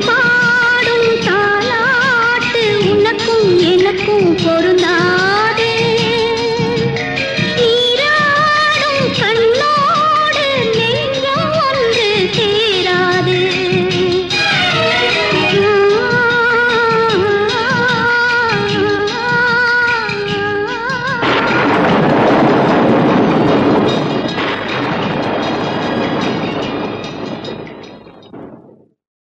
छोटा